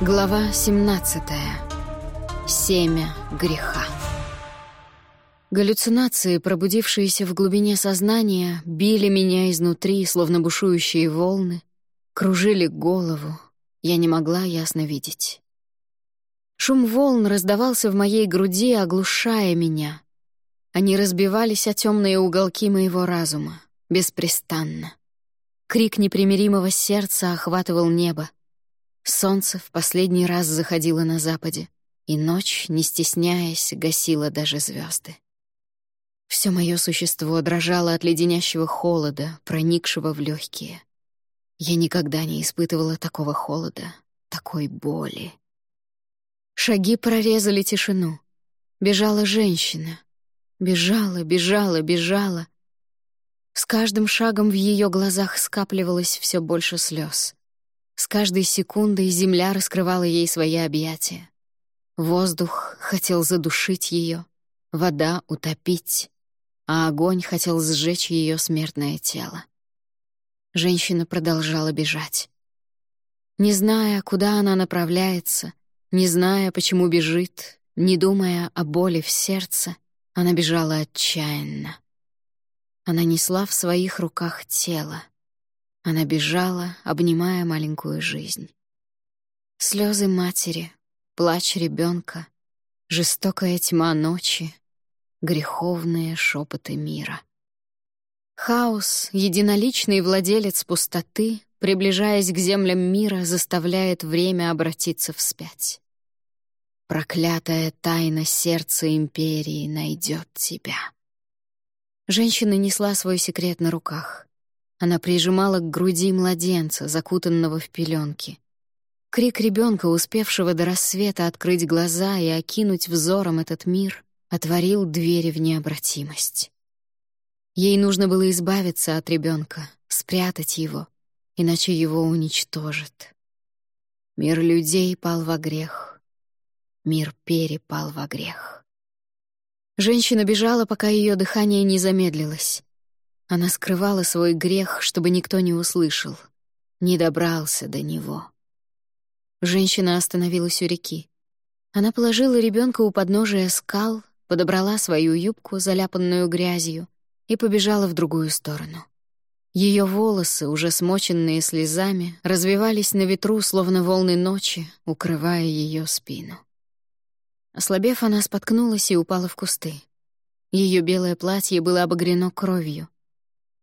Глава 17. Семя греха. Галлюцинации, пробудившиеся в глубине сознания, били меня изнутри, словно бушующие волны, кружили голову. Я не могла ясно видеть. Шум волн раздавался в моей груди, оглушая меня. Они разбивались о темные уголки моего разума, беспрестанно. Крик непримиримого сердца охватывал небо. Солнце в последний раз заходило на западе, и ночь, не стесняясь, гасила даже звезды. Все мое существо дрожало от леденящего холода, проникшего в легкие. Я никогда не испытывала такого холода, такой боли. Шаги прорезали тишину. Бежала женщина. Бежала, бежала, бежала. С каждым шагом в ее глазах скапливалось все больше слез. С каждой секундой земля раскрывала ей свои объятия. Воздух хотел задушить ее, вода — утопить, а огонь хотел сжечь ее смертное тело. Женщина продолжала бежать. Не зная, куда она направляется, не зная, почему бежит, не думая о боли в сердце, она бежала отчаянно. Она несла в своих руках тело — она бежала, обнимая маленькую жизнь. Слезы матери, плач ребенка, жестокая тьма ночи, греховные шепоты мира. Хаос, единоличный владелец пустоты, приближаясь к землям мира, заставляет время обратиться вспять. Проклятая тайна сердца империи найдет тебя. Женщина несла свой секрет на руках. Она прижимала к груди младенца, закутанного в пеленки. Крик ребенка, успевшего до рассвета открыть глаза и окинуть взором этот мир, отворил двери в необратимость. Ей нужно было избавиться от ребенка, спрятать его, иначе его уничтожат. Мир людей пал во грех. Мир перепал во грех. Женщина бежала, пока ее дыхание не замедлилось. Она скрывала свой грех, чтобы никто не услышал, не добрался до него. Женщина остановилась у реки. Она положила ребенка у подножия скал, подобрала свою юбку, заляпанную грязью, и побежала в другую сторону. Ее волосы, уже смоченные слезами, развивались на ветру, словно волны ночи, укрывая ее спину. Ослабев, она споткнулась и упала в кусты. Ее белое платье было обогрено кровью.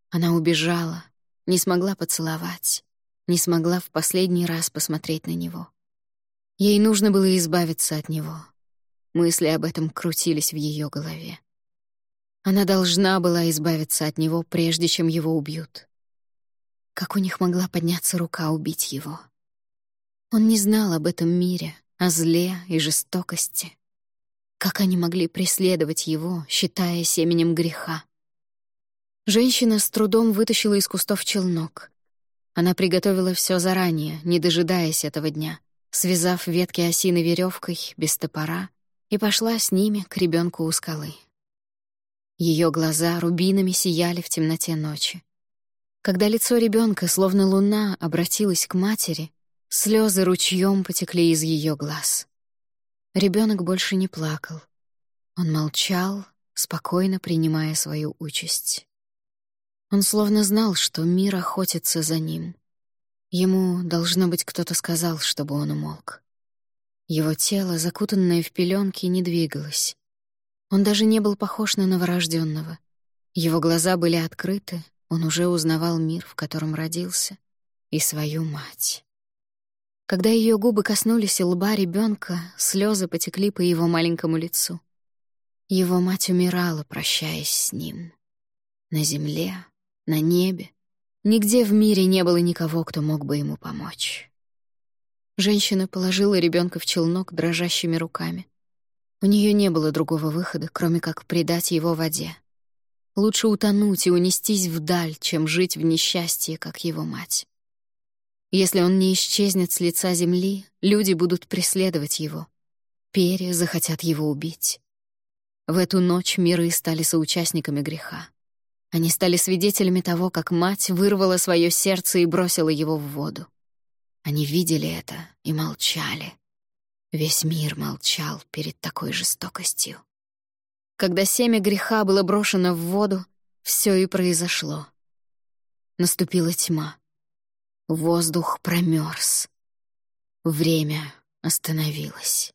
Она убежала, не смогла поцеловать, не смогла в последний раз посмотреть на него. Ей нужно было избавиться от него. Мысли об этом крутились в ее голове. Она должна была избавиться от него, прежде чем его убьют. Как у них могла подняться рука убить его? Он не знал об этом мире, о зле и жестокости. Как они могли преследовать его, считая семенем греха? Женщина с трудом вытащила из кустов челнок. Она приготовила все заранее, не дожидаясь этого дня, связав ветки осины веревкой без топора, и пошла с ними к ребенку у скалы. Ее глаза рубинами сияли в темноте ночи. Когда лицо ребенка, словно луна, обратилось к матери, слезы ручьем потекли из ее глаз. Ребенок больше не плакал. Он молчал, спокойно принимая свою участь. Он словно знал, что мир охотится за ним. Ему, должно быть, кто-то сказал, чтобы он умолк. Его тело, закутанное в пеленки, не двигалось. Он даже не был похож на новорожденного. Его глаза были открыты, он уже узнавал мир, в котором родился, и свою мать. Когда ее губы коснулись лба ребенка, слезы потекли по его маленькому лицу. Его мать умирала, прощаясь с ним. На земле, на небе. Нигде в мире не было никого, кто мог бы ему помочь. Женщина положила ребенка в челнок дрожащими руками. У нее не было другого выхода, кроме как предать его воде. Лучше утонуть и унестись вдаль, чем жить в несчастье, как его мать. Если он не исчезнет с лица земли, люди будут преследовать его. Перья захотят его убить. В эту ночь миры стали соучастниками греха. Они стали свидетелями того, как мать вырвала свое сердце и бросила его в воду. Они видели это и молчали. Весь мир молчал перед такой жестокостью. Когда семя греха было брошено в воду, все и произошло. Наступила тьма. Воздух промерз. Время остановилось.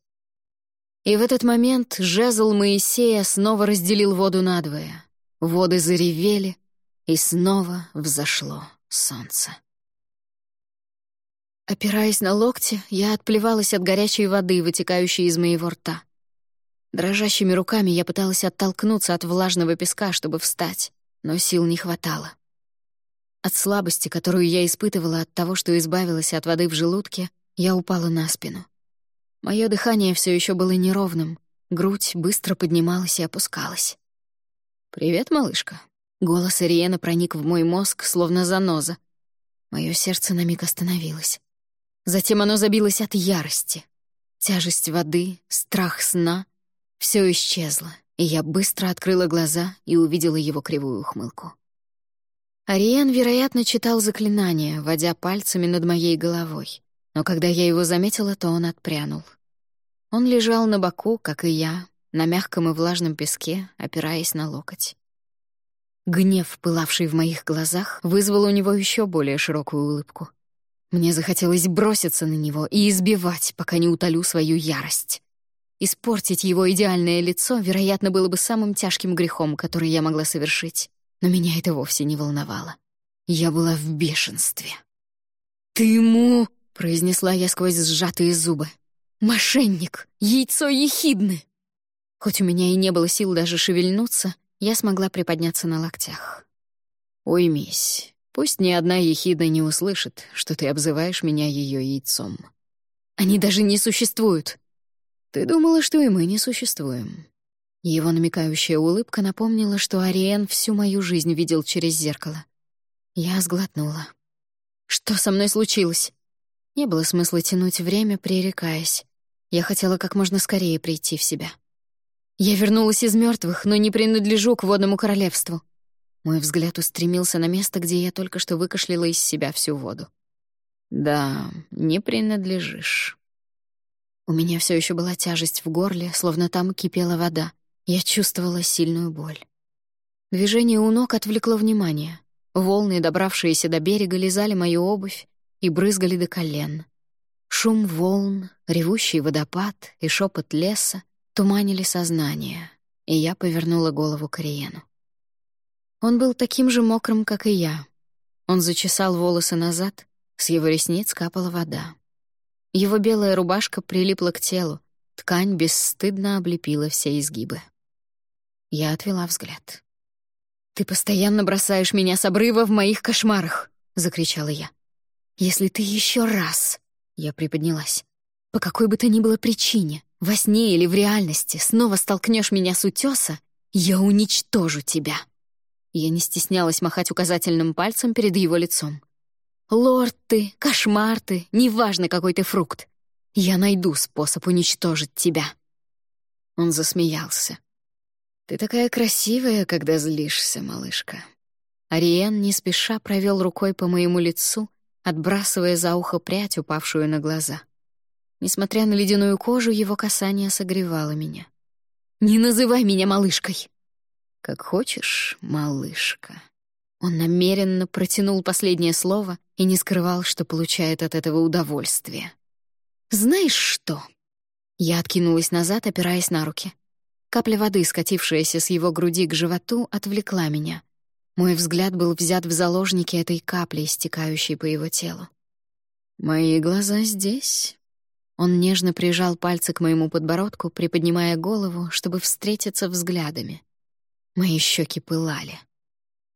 И в этот момент жезл Моисея снова разделил воду надвое. Воды заревели, и снова взошло солнце. Опираясь на локти, я отплевалась от горячей воды, вытекающей из моего рта. Дрожащими руками я пыталась оттолкнуться от влажного песка, чтобы встать, но сил не хватало. От слабости, которую я испытывала от того, что избавилась от воды в желудке, я упала на спину. Мое дыхание все еще было неровным, грудь быстро поднималась и опускалась. «Привет, малышка». Голос Ириена проник в мой мозг, словно заноза. Мое сердце на миг остановилось. Затем оно забилось от ярости. Тяжесть воды, страх сна — все исчезло, и я быстро открыла глаза и увидела его кривую ухмылку. Ариен, вероятно, читал заклинание, водя пальцами над моей головой. Но когда я его заметила, то он отпрянул. Он лежал на боку, как и я, на мягком и влажном песке, опираясь на локоть. Гнев, пылавший в моих глазах, вызвал у него еще более широкую улыбку. Мне захотелось броситься на него и избивать, пока не утолю свою ярость. Испортить его идеальное лицо, вероятно, было бы самым тяжким грехом, который я могла совершить. Но меня это вовсе не волновало. Я была в бешенстве. «Ты ему...» — произнесла я сквозь сжатые зубы. «Мошенник! Яйцо ехидны!» Хоть у меня и не было сил даже шевельнуться, я смогла приподняться на локтях. «Уймись. Пусть ни одна ехидна не услышит, что ты обзываешь меня ее яйцом. Они даже не существуют. Ты думала, что и мы не существуем. Его намекающая улыбка напомнила, что Ариен всю мою жизнь видел через зеркало. Я сглотнула. Что со мной случилось? Не было смысла тянуть время, пререкаясь. Я хотела как можно скорее прийти в себя. Я вернулась из мертвых, но не принадлежу к водному королевству. Мой взгляд устремился на место, где я только что выкашляла из себя всю воду. «Да, не принадлежишь». У меня все еще была тяжесть в горле, словно там кипела вода. Я чувствовала сильную боль. Движение у ног отвлекло внимание. Волны, добравшиеся до берега, лизали мою обувь и брызгали до колен. Шум волн, ревущий водопад и шепот леса туманили сознание, и я повернула голову к Ариену. Он был таким же мокрым, как и я. Он зачесал волосы назад, с его ресниц капала вода. Его белая рубашка прилипла к телу, ткань бесстыдно облепила все изгибы. Я отвела взгляд. «Ты постоянно бросаешь меня с обрыва в моих кошмарах!» — закричала я. «Если ты еще раз...» — я приподнялась. «По какой бы то ни было причине, во сне или в реальности, снова столкнешь меня с утеса, я уничтожу тебя!» Я не стеснялась махать указательным пальцем перед его лицом. «Лорд ты, кошмар ты, неважно, какой ты фрукт. Я найду способ уничтожить тебя». Он засмеялся. «Ты такая красивая, когда злишься, малышка». Ариен не спеша провел рукой по моему лицу, отбрасывая за ухо прядь, упавшую на глаза. Несмотря на ледяную кожу, его касание согревало меня. «Не называй меня малышкой!» «Как хочешь, малышка». Он намеренно протянул последнее слово и не скрывал, что получает от этого удовольствие. «Знаешь что?» Я откинулась назад, опираясь на руки. Капля воды, скатившаяся с его груди к животу, отвлекла меня. Мой взгляд был взят в заложники этой капли, стекающей по его телу. «Мои глаза здесь». Он нежно прижал пальцы к моему подбородку, приподнимая голову, чтобы встретиться взглядами. Мои щеки пылали.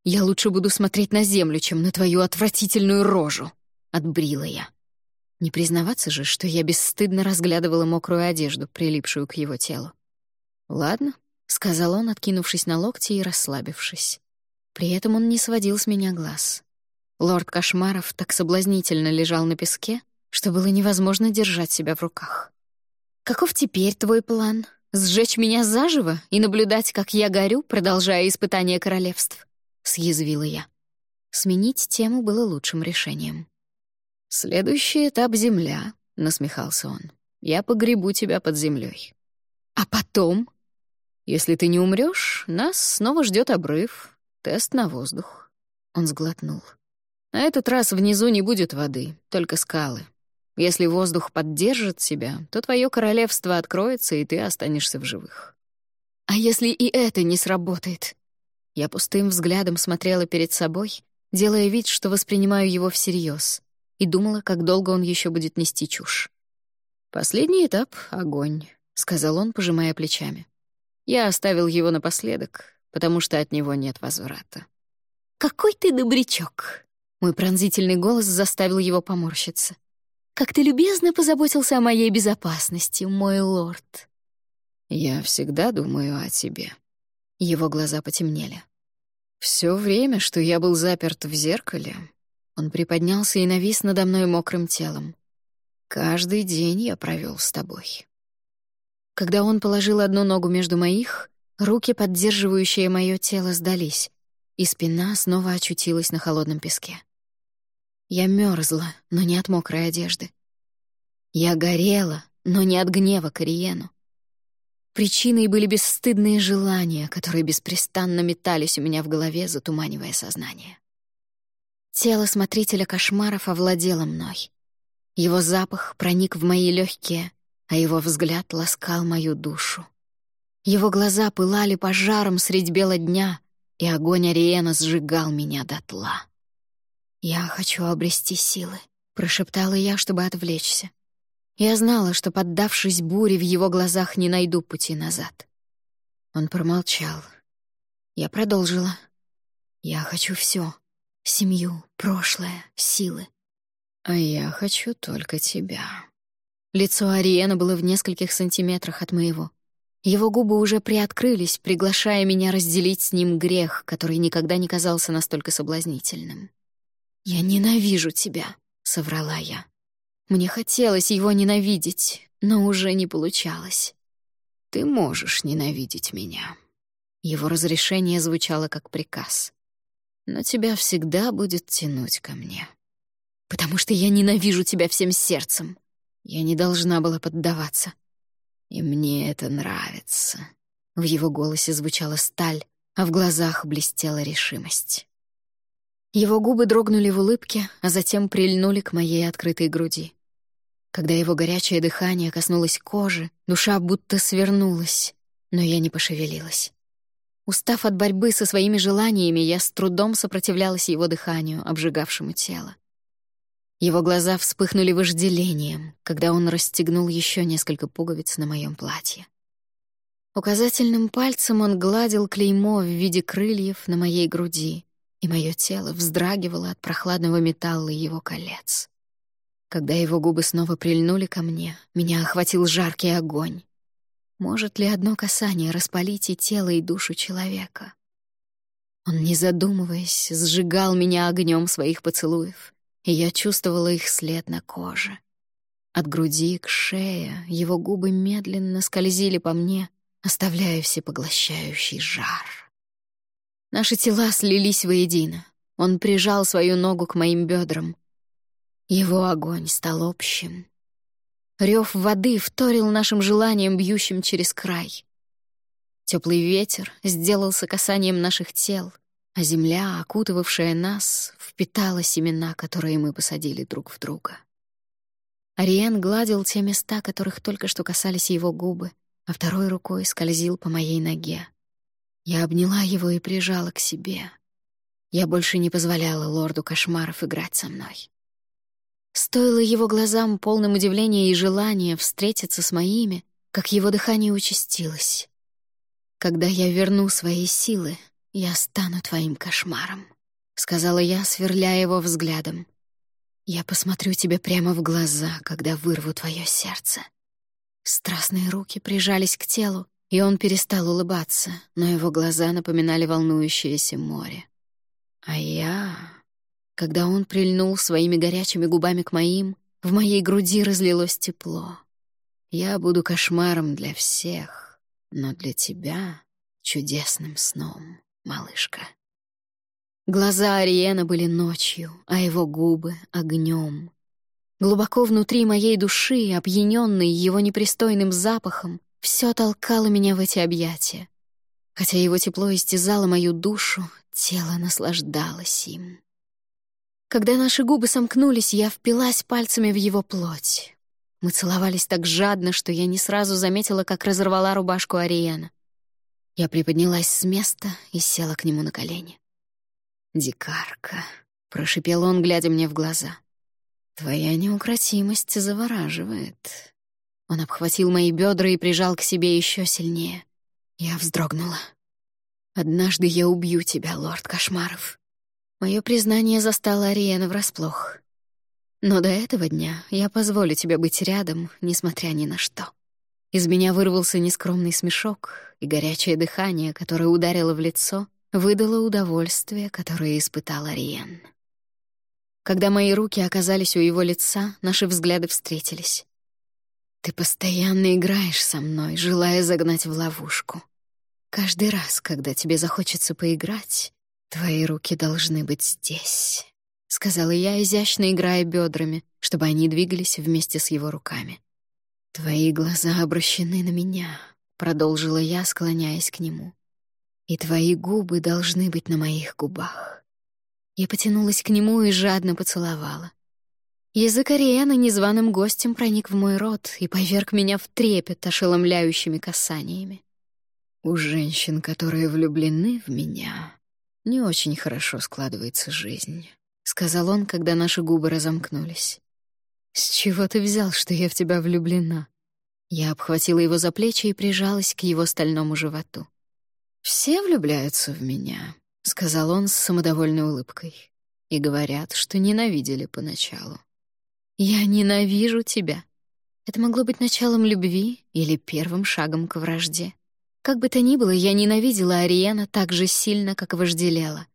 «Я лучше буду смотреть на землю, чем на твою отвратительную рожу», — отбрила я. Не признаваться же, что я бесстыдно разглядывала мокрую одежду, прилипшую к его телу. «Ладно», — сказал он, откинувшись на локти и расслабившись. При этом он не сводил с меня глаз. Лорд Кошмаров так соблазнительно лежал на песке, что было невозможно держать себя в руках. «Каков теперь твой план?» Сжечь меня заживо и наблюдать, как я горю, продолжая испытание королевств? Съязвила я. Сменить тему было лучшим решением. «Следующий этап — земля», — насмехался он. «Я погребу тебя под землей. «А потом?» «Если ты не умрешь, нас снова ждет обрыв, тест на воздух». Он сглотнул. «На этот раз внизу не будет воды, только скалы. Если воздух поддержит себя, то твое королевство откроется, и ты останешься в живых». «А если и это не сработает?» Я пустым взглядом смотрела перед собой, делая вид, что воспринимаю его всерьез, и думала, как долго он еще будет нести чушь. «Последний этап — огонь», — сказал он, пожимая плечами. «Я оставил его напоследок, потому что от него нет возврата». «Какой ты добрячок!» Мой пронзительный голос заставил его поморщиться. «Как ты любезно позаботился о моей безопасности, мой лорд!» «Я всегда думаю о тебе». Его глаза потемнели. Все время, что я был заперт в зеркале, он приподнялся и навис надо мной мокрым телом. Каждый день я провел с тобой. Когда он положил одну ногу между моих, руки, поддерживающие мое тело, сдались, и спина снова очутилась на холодном песке. Я мерзла, но не от мокрой одежды. Я горела, но не от гнева к Ириену. Причиной были бесстыдные желания, которые беспрестанно метались у меня в голове, затуманивая сознание. Тело смотрителя кошмаров овладело мной. Его запах проник в мои легкие, а его взгляд ласкал мою душу. Его глаза пылали пожаром средь бела дня, и огонь Ариена сжигал меня дотла. «Я хочу обрести силы», — прошептала я, чтобы отвлечься. Я знала, что, поддавшись буре, в его глазах не найду пути назад. Он промолчал. Я продолжила. «Я хочу все: Семью, прошлое, силы. А я хочу только тебя». Лицо Ариена было в нескольких сантиметрах от моего. Его губы уже приоткрылись, приглашая меня разделить с ним грех, который никогда не казался настолько соблазнительным. «Я ненавижу тебя», — соврала я. Мне хотелось его ненавидеть, но уже не получалось. «Ты можешь ненавидеть меня». Его разрешение звучало как приказ. «Но тебя всегда будет тянуть ко мне». «Потому что я ненавижу тебя всем сердцем». Я не должна была поддаваться. «И мне это нравится». В его голосе звучала сталь, а в глазах блестела решимость. Его губы дрогнули в улыбке, а затем прильнули к моей открытой груди. Когда его горячее дыхание коснулось кожи, душа будто свернулась, но я не пошевелилась. Устав от борьбы со своими желаниями, я с трудом сопротивлялась его дыханию, обжигавшему тело. Его глаза вспыхнули вожделением, когда он расстегнул еще несколько пуговиц на моем платье. Указательным пальцем он гладил клеймо в виде крыльев на моей груди, и мое тело вздрагивало от прохладного металла его колец. Когда его губы снова прильнули ко мне, меня охватил жаркий огонь. Может ли одно касание распалить и тело, и душу человека? Он, не задумываясь, сжигал меня огнем своих поцелуев, и я чувствовала их след на коже. От груди к шее его губы медленно скользили по мне, оставляя всепоглощающий жар. Наши тела слились воедино. Он прижал свою ногу к моим бедрам. Его огонь стал общим. Рев воды вторил нашим желаниям, бьющим через край. Теплый ветер сделался касанием наших тел, а земля, окутывавшая нас, впитала семена, которые мы посадили друг в друга. Ариен гладил те места, которых только что касались его губы, а второй рукой скользил по моей ноге. Я обняла его и прижала к себе. Я больше не позволяла лорду кошмаров играть со мной. Стоило его глазам полным удивления и желания встретиться с моими, как его дыхание участилось. «Когда я верну свои силы, я стану твоим кошмаром», — сказала я, сверляя его взглядом. «Я посмотрю тебе прямо в глаза, когда вырву твое сердце». Страстные руки прижались к телу, и он перестал улыбаться, но его глаза напоминали волнующееся море. А я... Когда он прильнул своими горячими губами к моим, в моей груди разлилось тепло. Я буду кошмаром для всех, но для тебя — чудесным сном, малышка. Глаза Ариена были ночью, а его губы — огнем. Глубоко внутри моей души, опьянённой его непристойным запахом, все толкало меня в эти объятия. Хотя его тепло истязало мою душу, тело наслаждалось им. Когда наши губы сомкнулись, я впилась пальцами в его плоть. Мы целовались так жадно, что я не сразу заметила, как разорвала рубашку Ариена. Я приподнялась с места и села к нему на колени. «Дикарка», — прошипел он, глядя мне в глаза. «Твоя неукротимость завораживает». Он обхватил мои бедра и прижал к себе еще сильнее. Я вздрогнула. «Однажды я убью тебя, лорд Кошмаров». Мое признание застало Ариэна врасплох. Но до этого дня я позволю тебе быть рядом, несмотря ни на что. Из меня вырвался нескромный смешок, и горячее дыхание, которое ударило в лицо, выдало удовольствие, которое испытал Ариен. Когда мои руки оказались у его лица, наши взгляды встретились. «Ты постоянно играешь со мной, желая загнать в ловушку. Каждый раз, когда тебе захочется поиграть, твои руки должны быть здесь», — сказала я, изящно играя бедрами, чтобы они двигались вместе с его руками. «Твои глаза обращены на меня», — продолжила я, склоняясь к нему. «И твои губы должны быть на моих губах. Я потянулась к нему и жадно поцеловала. Язык Ариэна незваным гостем проник в мой рот и поверг меня в трепет ошеломляющими касаниями. У женщин, которые влюблены в меня, не очень хорошо складывается жизнь, — сказал он, когда наши губы разомкнулись. «С чего ты взял, что я в тебя влюблена?» Я обхватила его за плечи и прижалась к его стальному животу. «Все влюбляются в меня», — сказал он с самодовольной улыбкой. «И говорят, что ненавидели поначалу». «Я ненавижу тебя». Это могло быть началом любви или первым шагом к вражде. Как бы то ни было, я ненавидела Ариена так же сильно, как вожделела.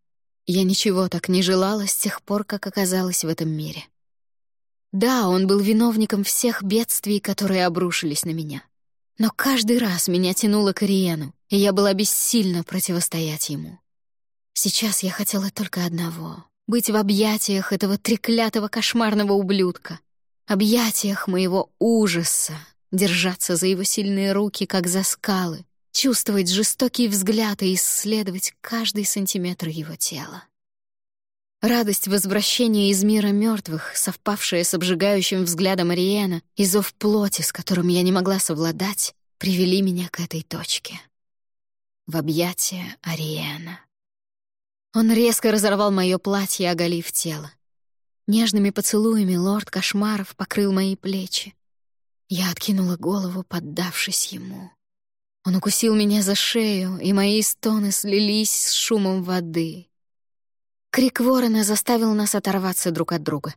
Я ничего так не желала с тех пор, как оказалась в этом мире. Да, он был виновником всех бедствий, которые обрушились на меня. Но каждый раз меня тянуло к Ариену, и я была бессильна противостоять ему. Сейчас я хотела только одного — быть в объятиях этого треклятого кошмарного ублюдка, объятиях моего ужаса, держаться за его сильные руки, как за скалы, чувствовать жестокий взгляд и исследовать каждый сантиметр его тела. Радость возвращения из мира мертвых, совпавшая с обжигающим взглядом Ариэна и зов плоти, с которым я не могла совладать, привели меня к этой точке. В объятия Ариэна. Он резко разорвал мое платье, оголив тело. Нежными поцелуями лорд Кошмаров покрыл мои плечи. Я откинула голову, поддавшись ему. Он укусил меня за шею, и мои стоны слились с шумом воды. Крик ворона заставил нас оторваться друг от друга.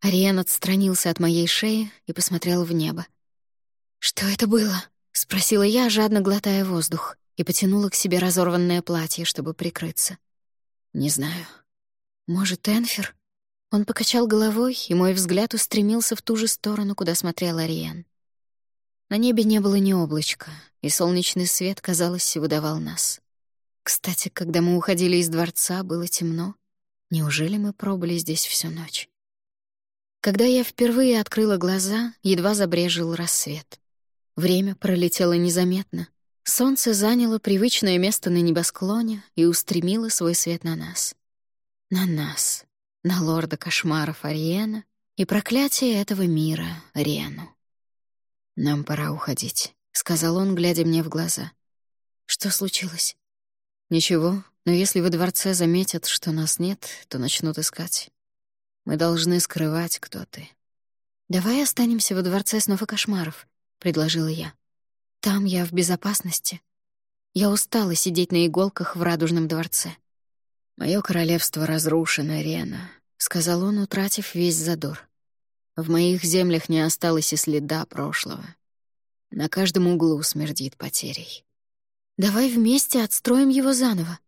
Ариен отстранился от моей шеи и посмотрел в небо. «Что это было?» — спросила я, жадно глотая воздух, и потянула к себе разорванное платье, чтобы прикрыться. «Не знаю. Может, Энфер?» Он покачал головой, и мой взгляд устремился в ту же сторону, куда смотрел Ариен. На небе не было ни облачка, и солнечный свет, казалось, выдавал нас. Кстати, когда мы уходили из дворца, было темно. Неужели мы пробыли здесь всю ночь? Когда я впервые открыла глаза, едва забрежил рассвет. Время пролетело незаметно, Солнце заняло привычное место на небосклоне и устремило свой свет на нас. На нас, на лорда кошмаров Ариена и проклятие этого мира Рену. «Нам пора уходить», — сказал он, глядя мне в глаза. «Что случилось?» «Ничего, но если во дворце заметят, что нас нет, то начнут искать. Мы должны скрывать, кто ты». «Давай останемся во дворце снов и кошмаров», — предложила я. Там я в безопасности. Я устала сидеть на иголках в радужном дворце. «Моё королевство разрушено, Рена», — сказал он, утратив весь задор. «В моих землях не осталось и следа прошлого. На каждом углу смердит потерей. Давай вместе отстроим его заново.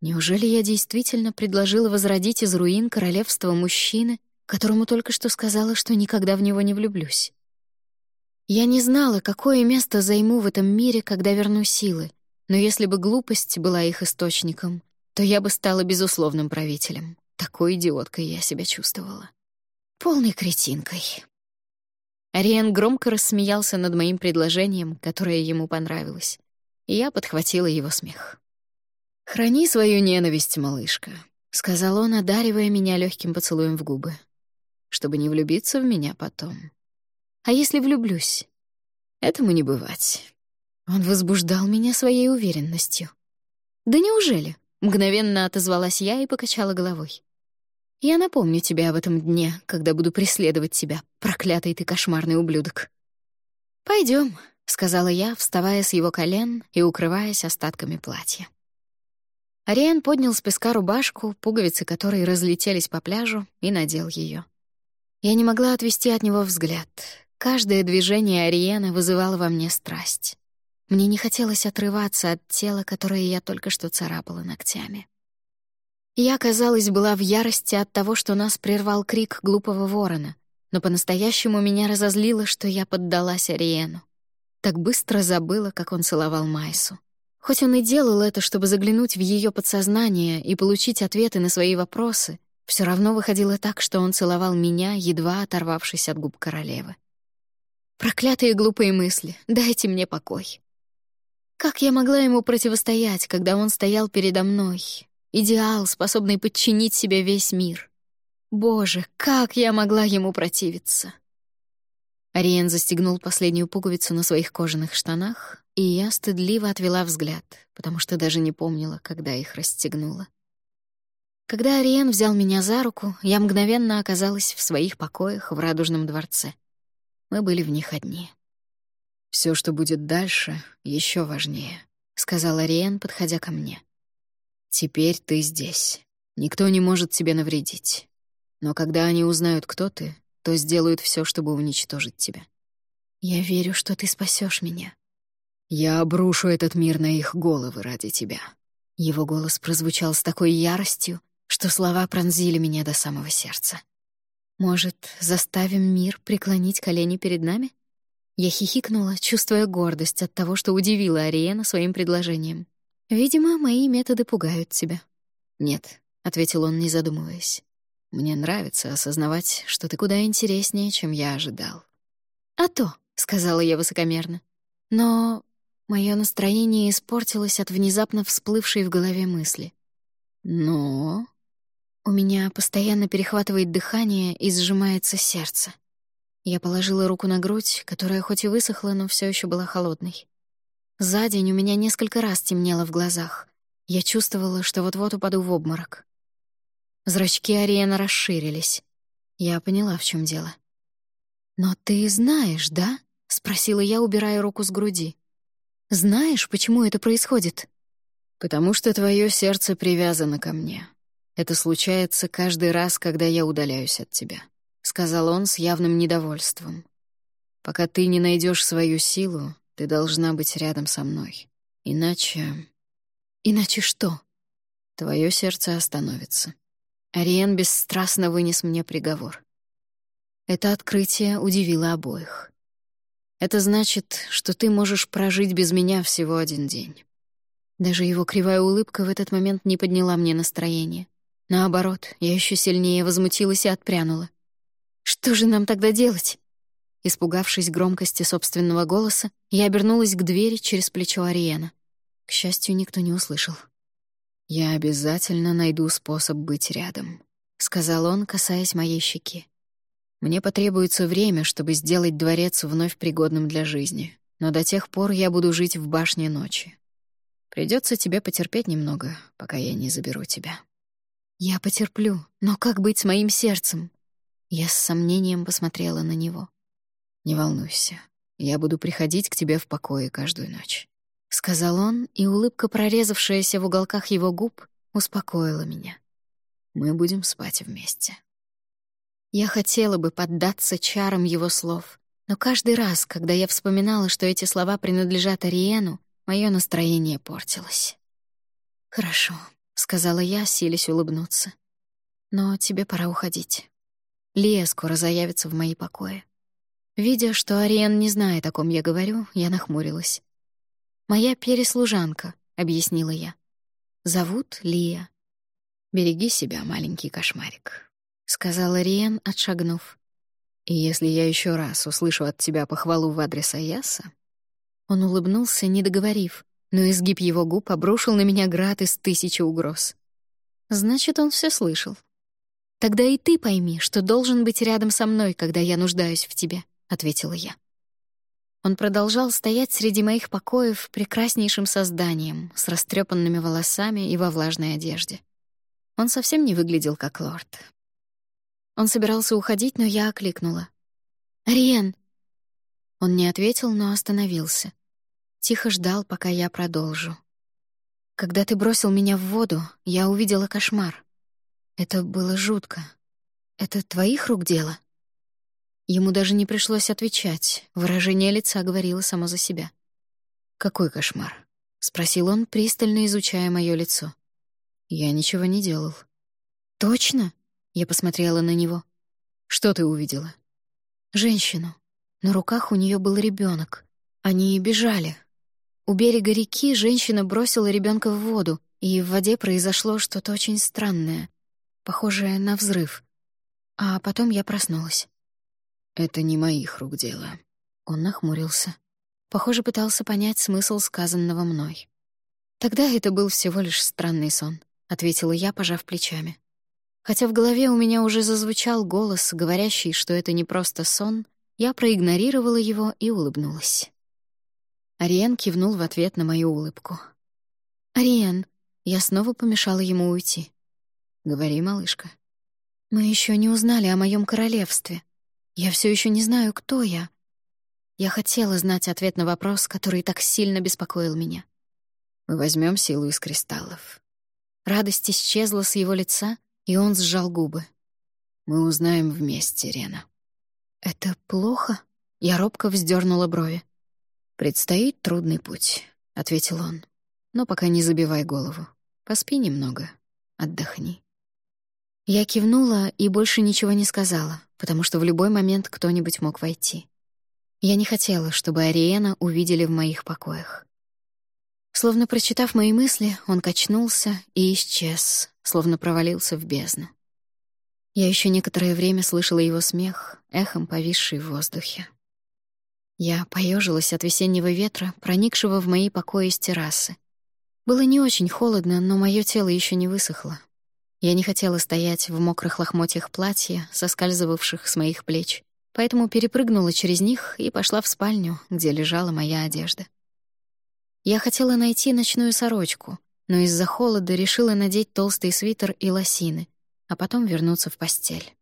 Неужели я действительно предложила возродить из руин королевство мужчины, которому только что сказала, что никогда в него не влюблюсь? Я не знала, какое место займу в этом мире, когда верну силы, но если бы глупость была их источником, то я бы стала безусловным правителем. Такой идиоткой я себя чувствовала. полной кретинкой. Ариен громко рассмеялся над моим предложением, которое ему понравилось, и я подхватила его смех. «Храни свою ненависть, малышка», — сказал он, одаривая меня легким поцелуем в губы, «чтобы не влюбиться в меня потом. А если влюблюсь? Этому не бывать». Он возбуждал меня своей уверенностью. «Да неужели?» — мгновенно отозвалась я и покачала головой. Я напомню тебе об этом дне, когда буду преследовать тебя, проклятый ты кошмарный ублюдок. Пойдем, сказала я, вставая с его колен и укрываясь остатками платья. Ариен поднял с песка рубашку, пуговицы которой разлетелись по пляжу, и надел ее. Я не могла отвести от него взгляд. Каждое движение Ариена вызывало во мне страсть. Мне не хотелось отрываться от тела, которое я только что царапала ногтями. Я, казалось, была в ярости от того, что нас прервал крик глупого ворона, но по-настоящему меня разозлило, что я поддалась Ариену. Так быстро забыла, как он целовал Майсу. Хоть он и делал это, чтобы заглянуть в ее подсознание и получить ответы на свои вопросы, все равно выходило так, что он целовал меня, едва оторвавшись от губ королевы. Проклятые глупые мысли, дайте мне покой. Как я могла ему противостоять, когда он стоял передо мной, Идеал, способный подчинить себе весь мир. Боже, как я могла ему противиться? Ариен застегнул последнюю пуговицу на своих кожаных штанах, и я стыдливо отвела взгляд, потому что даже не помнила, когда их расстегнула. Когда Ариен взял меня за руку, я мгновенно оказалась в своих покоях в Радужном дворце. Мы были в них одни. Все, что будет дальше, еще важнее», — сказал Ариен, подходя ко мне. Теперь ты здесь. Никто не может тебе навредить. Но когда они узнают, кто ты, то сделают все, чтобы уничтожить тебя. Я верю, что ты спасешь меня. Я обрушу этот мир на их головы ради тебя. Его голос прозвучал с такой яростью, что слова пронзили меня до самого сердца. Может, заставим мир преклонить колени перед нами? Я хихикнула, чувствуя гордость от того, что удивила Ариена своим предложением. «Видимо, мои методы пугают тебя». «Нет», — ответил он, не задумываясь. «Мне нравится осознавать, что ты куда интереснее, чем я ожидал». «А то», — сказала я высокомерно. Но мое настроение испортилось от внезапно всплывшей в голове мысли. «Но...» У меня постоянно перехватывает дыхание и сжимается сердце. Я положила руку на грудь, которая хоть и высохла, но все еще была холодной. За день у меня несколько раз темнело в глазах. Я чувствовала, что вот-вот упаду в обморок. Зрачки Ариэна расширились. Я поняла, в чем дело. «Но ты знаешь, да?» — спросила я, убирая руку с груди. «Знаешь, почему это происходит?» «Потому что твое сердце привязано ко мне. Это случается каждый раз, когда я удаляюсь от тебя», — сказал он с явным недовольством. «Пока ты не найдешь свою силу, ты должна быть рядом со мной. Иначе... Иначе что? Твое сердце остановится. Ариен бесстрастно вынес мне приговор. Это открытие удивило обоих. Это значит, что ты можешь прожить без меня всего один день. Даже его кривая улыбка в этот момент не подняла мне настроение. Наоборот, я еще сильнее возмутилась и отпрянула. «Что же нам тогда делать?» Испугавшись громкости собственного голоса, я обернулась к двери через плечо Ариена. К счастью, никто не услышал. «Я обязательно найду способ быть рядом», — сказал он, касаясь моей щеки. «Мне потребуется время, чтобы сделать дворец вновь пригодным для жизни, но до тех пор я буду жить в башне ночи. Придется тебе потерпеть немного, пока я не заберу тебя». «Я потерплю, но как быть с моим сердцем?» Я с сомнением посмотрела на него. «Не волнуйся, я буду приходить к тебе в покое каждую ночь», — сказал он, и улыбка, прорезавшаяся в уголках его губ, успокоила меня. «Мы будем спать вместе». Я хотела бы поддаться чарам его слов, но каждый раз, когда я вспоминала, что эти слова принадлежат Ариену, мое настроение портилось. «Хорошо», — сказала я, силясь улыбнуться. «Но тебе пора уходить. Лия скоро заявится в мои покои. Видя, что Ариен не знает, о ком я говорю, я нахмурилась. «Моя переслужанка», — объяснила я. «Зовут Лия». «Береги себя, маленький кошмарик», — сказала Риен, отшагнув. «И если я еще раз услышу от тебя похвалу в адрес Аяса...» Он улыбнулся, не договорив, но изгиб его губ обрушил на меня град из тысячи угроз. Значит, он все слышал. «Тогда и ты пойми, что должен быть рядом со мной, когда я нуждаюсь в тебе», — ответила я. Он продолжал стоять среди моих покоев прекраснейшим созданием, с растрепанными волосами и во влажной одежде. Он совсем не выглядел как лорд. Он собирался уходить, но я окликнула. «Ариен!» Он не ответил, но остановился. Тихо ждал, пока я продолжу. «Когда ты бросил меня в воду, я увидела кошмар. Это было жутко. Это твоих рук дело?» Ему даже не пришлось отвечать, выражение лица говорило само за себя. «Какой кошмар?» — спросил он, пристально изучая моё лицо. «Я ничего не делал». «Точно?» — я посмотрела на него. «Что ты увидела?» «Женщину. На руках у неё был ребёнок. Они бежали. У берега реки женщина бросила ребёнка в воду, и в воде произошло что-то очень странное, похожее на взрыв. А потом я проснулась. «Это не моих рук дело». Он нахмурился. Похоже, пытался понять смысл сказанного мной. Тогда это был всего лишь странный сон ответила я, пожав плечами. Хотя в голове у меня уже зазвучал голос, говорящий, что это не просто сон, я проигнорировала его и улыбнулась. Ариен кивнул в ответ на мою улыбку. «Ариен», я снова помешала ему уйти. «Говори, малышка». «Мы еще не узнали о моем королевстве. Я все еще не знаю, кто я. Я хотела знать ответ на вопрос, который так сильно беспокоил меня. Мы возьмем силу из кристаллов. Радость исчезла с его лица, и он сжал губы. «Мы узнаем вместе, Рена». «Это плохо?» Я робко вздернула брови. «Предстоит трудный путь», — ответил он. «Но пока не забивай голову. Поспи немного. Отдохни». Я кивнула и больше ничего не сказала, потому что в любой момент кто-нибудь мог войти. Я не хотела, чтобы Ариена увидели в моих покоях. Словно прочитав мои мысли, он качнулся и исчез, словно провалился в бездну. Я еще некоторое время слышала его смех, эхом повисший в воздухе. Я поежилась от весеннего ветра, проникшего в мои покои с террасы. Было не очень холодно, но мое тело еще не высохло. Я не хотела стоять в мокрых лохмотьях платья, соскальзывавших с моих плеч, поэтому перепрыгнула через них и пошла в спальню, где лежала моя одежда. Я хотела найти ночную сорочку, но из-за холода решила надеть толстый свитер и лосины, а потом вернуться в постель.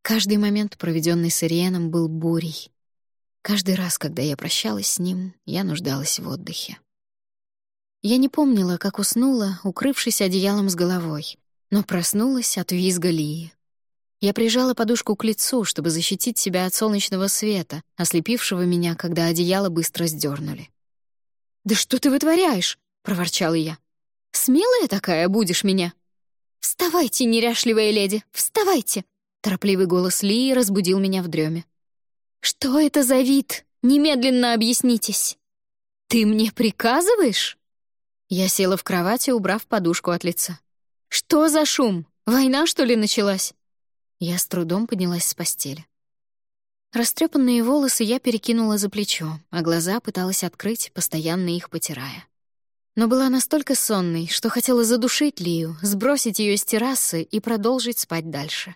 Каждый момент, проведенный с Ириеном, был бурей. Каждый раз, когда я прощалась с ним, я нуждалась в отдыхе. Я не помнила, как уснула, укрывшись одеялом с головой, но проснулась от визга Лии. Я прижала подушку к лицу, чтобы защитить себя от солнечного света, ослепившего меня, когда одеяло быстро сдернули. «Да что ты вытворяешь?» — проворчала я. «Смелая такая будешь меня?» «Вставайте, неряшливая леди, вставайте!» Торопливый голос Лии разбудил меня в дреме. «Что это за вид? Немедленно объяснитесь!» «Ты мне приказываешь?» Я села в кровати, убрав подушку от лица. «Что за шум? Война, что ли, началась?» Я с трудом поднялась с постели. Растрепанные волосы я перекинула за плечо, а глаза пыталась открыть, постоянно их потирая. Но была настолько сонной, что хотела задушить Лию, сбросить ее с террасы и продолжить спать дальше.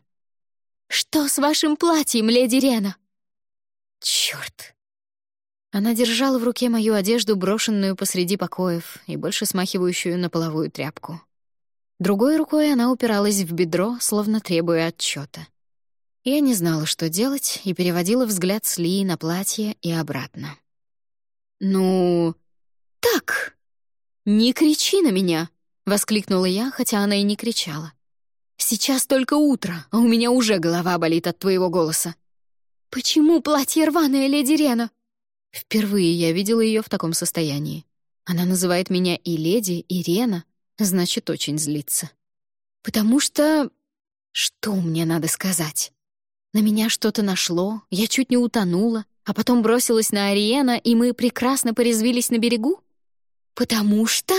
«Что с вашим платьем, леди Рена?» «Чёрт!» Она держала в руке мою одежду, брошенную посреди покоев и больше смахивающую на половую тряпку. Другой рукой она упиралась в бедро, словно требуя отчета. Я не знала, что делать, и переводила взгляд с Ли на платье и обратно. «Ну, так, не кричи на меня!» — воскликнула я, хотя она и не кричала. «Сейчас только утро, а у меня уже голова болит от твоего голоса». «Почему платье рваное, леди Рена?» Впервые я видела ее в таком состоянии. Она называет меня и леди, и Рена, значит, очень злится. «Потому что...» Что мне надо сказать? На меня что-то нашло, я чуть не утонула, а потом бросилась на Ариена, и мы прекрасно порезвились на берегу? Потому что...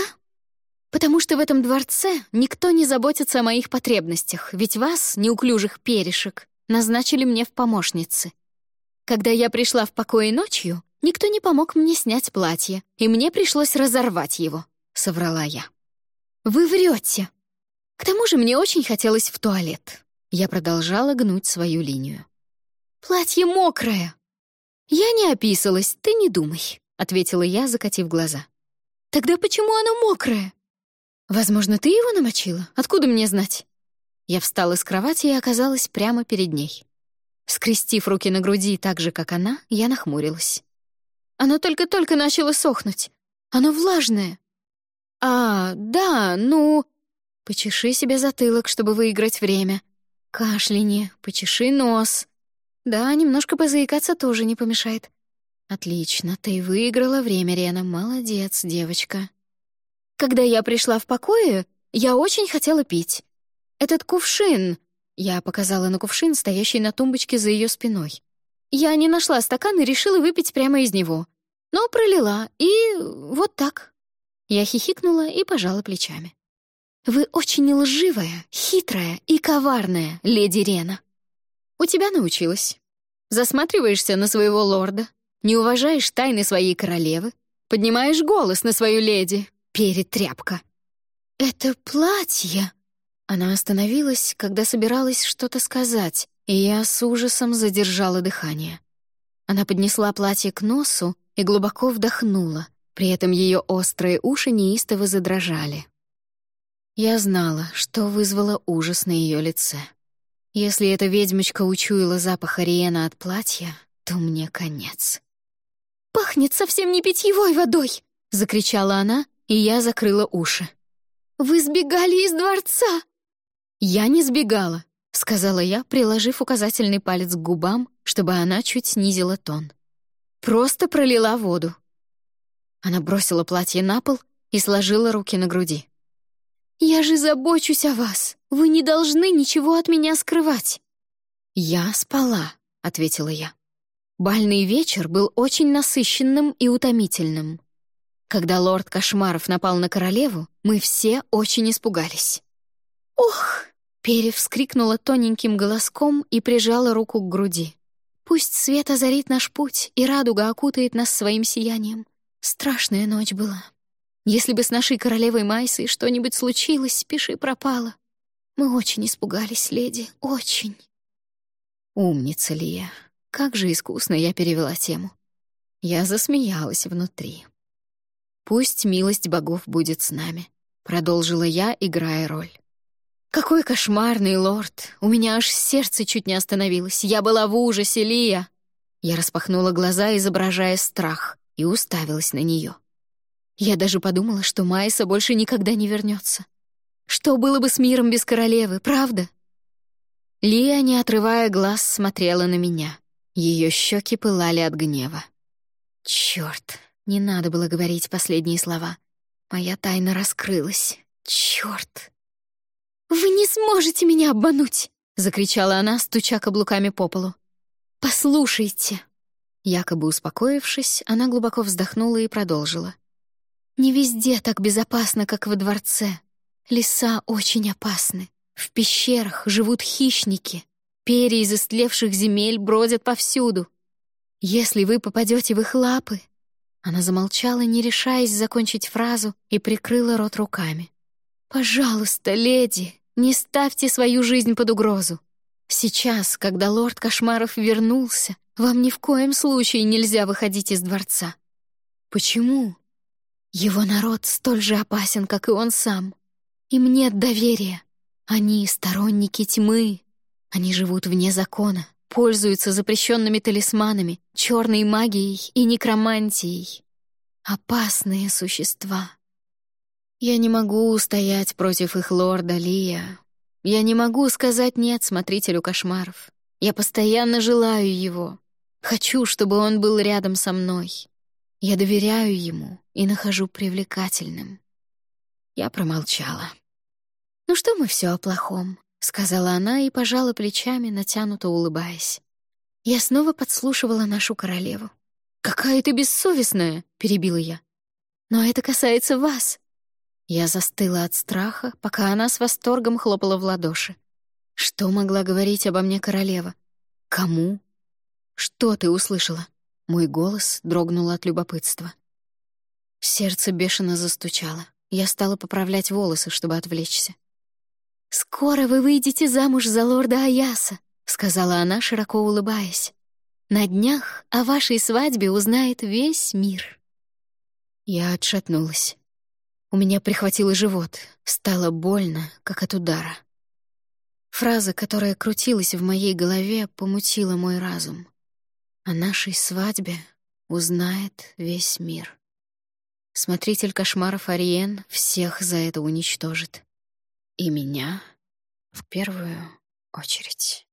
«Потому что в этом дворце никто не заботится о моих потребностях, ведь вас, неуклюжих перешек, назначили мне в помощницы. Когда я пришла в покое ночью, никто не помог мне снять платье, и мне пришлось разорвать его», — соврала я. «Вы врете!» К тому же мне очень хотелось в туалет. Я продолжала гнуть свою линию. «Платье мокрое!» «Я не описалась, ты не думай», — ответила я, закатив глаза. «Тогда почему оно мокрое?» «Возможно, ты его намочила? Откуда мне знать?» Я встала с кровати и оказалась прямо перед ней. Скрестив руки на груди так же, как она, я нахмурилась. «Оно только-только начало сохнуть. Оно влажное». «А, да, ну...» «Почеши себе затылок, чтобы выиграть время. Кашляни, почеши нос. Да, немножко позаикаться тоже не помешает. Отлично, ты выиграла время, Рена. Молодец, девочка. Когда я пришла в покое, я очень хотела пить. Этот кувшин... Я показала на кувшин, стоящий на тумбочке за ее спиной. Я не нашла стакан и решила выпить прямо из него. Но пролила, и вот так. Я хихикнула и пожала плечами. «Вы очень лживая, хитрая и коварная, леди Рена». У тебя научилась. Засматриваешься на своего лорда, не уважаешь тайны своей королевы, поднимаешь голос на свою леди, перетряпка. «Это платье!» Она остановилась, когда собиралась что-то сказать, и я с ужасом задержала дыхание. Она поднесла платье к носу и глубоко вдохнула, при этом ее острые уши неистово задрожали. Я знала, что вызвало ужас на ее лице. Если эта ведьмочка учуяла запах Ариена от платья, то мне конец. «Пахнет совсем не питьевой водой!» — закричала она, и я закрыла уши. «Вы сбегали из дворца!» «Я не сбегала», — сказала я, приложив указательный палец к губам, чтобы она чуть снизила тон. «Просто пролила воду». Она бросила платье на пол и сложила руки на груди. «Я же забочусь о вас. Вы не должны ничего от меня скрывать». «Я спала», — ответила я. Бальный вечер был очень насыщенным и утомительным. Когда лорд Кошмаров напал на королеву, мы все очень испугались. «Ох!» — Пере вскрикнула тоненьким голоском и прижала руку к груди. «Пусть свет озарит наш путь, и радуга окутает нас своим сиянием. Страшная ночь была». Если бы с нашей королевой Майсой что-нибудь случилось, пиши пропало. Мы очень испугались, леди, очень. Умница Лия. Как же искусно я перевела тему. Я засмеялась внутри. «Пусть милость богов будет с нами», — продолжила я, играя роль. «Какой кошмарный лорд! У меня аж сердце чуть не остановилось. Я была в ужасе, Лия!» Я распахнула глаза, изображая страх, и уставилась на нее. Я даже подумала, что Майса больше никогда не вернется. Что было бы с миром без королевы, правда? Лия, не отрывая глаз, смотрела на меня. Ее щеки пылали от гнева. Черт, не надо было говорить последние слова. Моя тайна раскрылась. Черт! «Вы не сможете меня обмануть!» — закричала она, стуча каблуками по полу. «Послушайте!» Якобы успокоившись, она глубоко вздохнула и продолжила. Не везде так безопасно, как во дворце. Леса очень опасны. В пещерах живут хищники. Перья из истлевших земель бродят повсюду. Если вы попадете в их лапы... Она замолчала, не решаясь закончить фразу, и прикрыла рот руками. «Пожалуйста, леди, не ставьте свою жизнь под угрозу. Сейчас, когда лорд Кошмаров вернулся, вам ни в коем случае нельзя выходить из дворца». «Почему?» Его народ столь же опасен, как и он сам. Им нет доверия. Они — сторонники тьмы. Они живут вне закона, пользуются запрещенными талисманами, черной магией и некромантией. Опасные существа. Я не могу устоять против их лорда Лия. Я не могу сказать «нет» смотрителю кошмаров. Я постоянно желаю его. Хочу, чтобы он был рядом со мной. Я доверяю ему и нахожу привлекательным. Я промолчала. «Ну что мы все о плохом?» — сказала она и пожала плечами, натянуто улыбаясь. Я снова подслушивала нашу королеву. «Какая ты бессовестная!» — перебила я. «Но это касается вас». Я застыла от страха, пока она с восторгом хлопала в ладоши. Что могла говорить обо мне королева? Кому? Что ты услышала? Мой голос дрогнул от любопытства. Сердце бешено застучало. Я стала поправлять волосы, чтобы отвлечься. «Скоро вы выйдете замуж за лорда Аяса», — сказала она, широко улыбаясь. «На днях о вашей свадьбе узнает весь мир». Я отшатнулась. У меня прихватило живот, стало больно, как от удара. Фраза, которая крутилась в моей голове, помутила мой разум. О нашей свадьбе узнает весь мир. Смотритель кошмаров Ариен всех за это уничтожит. И меня в первую очередь.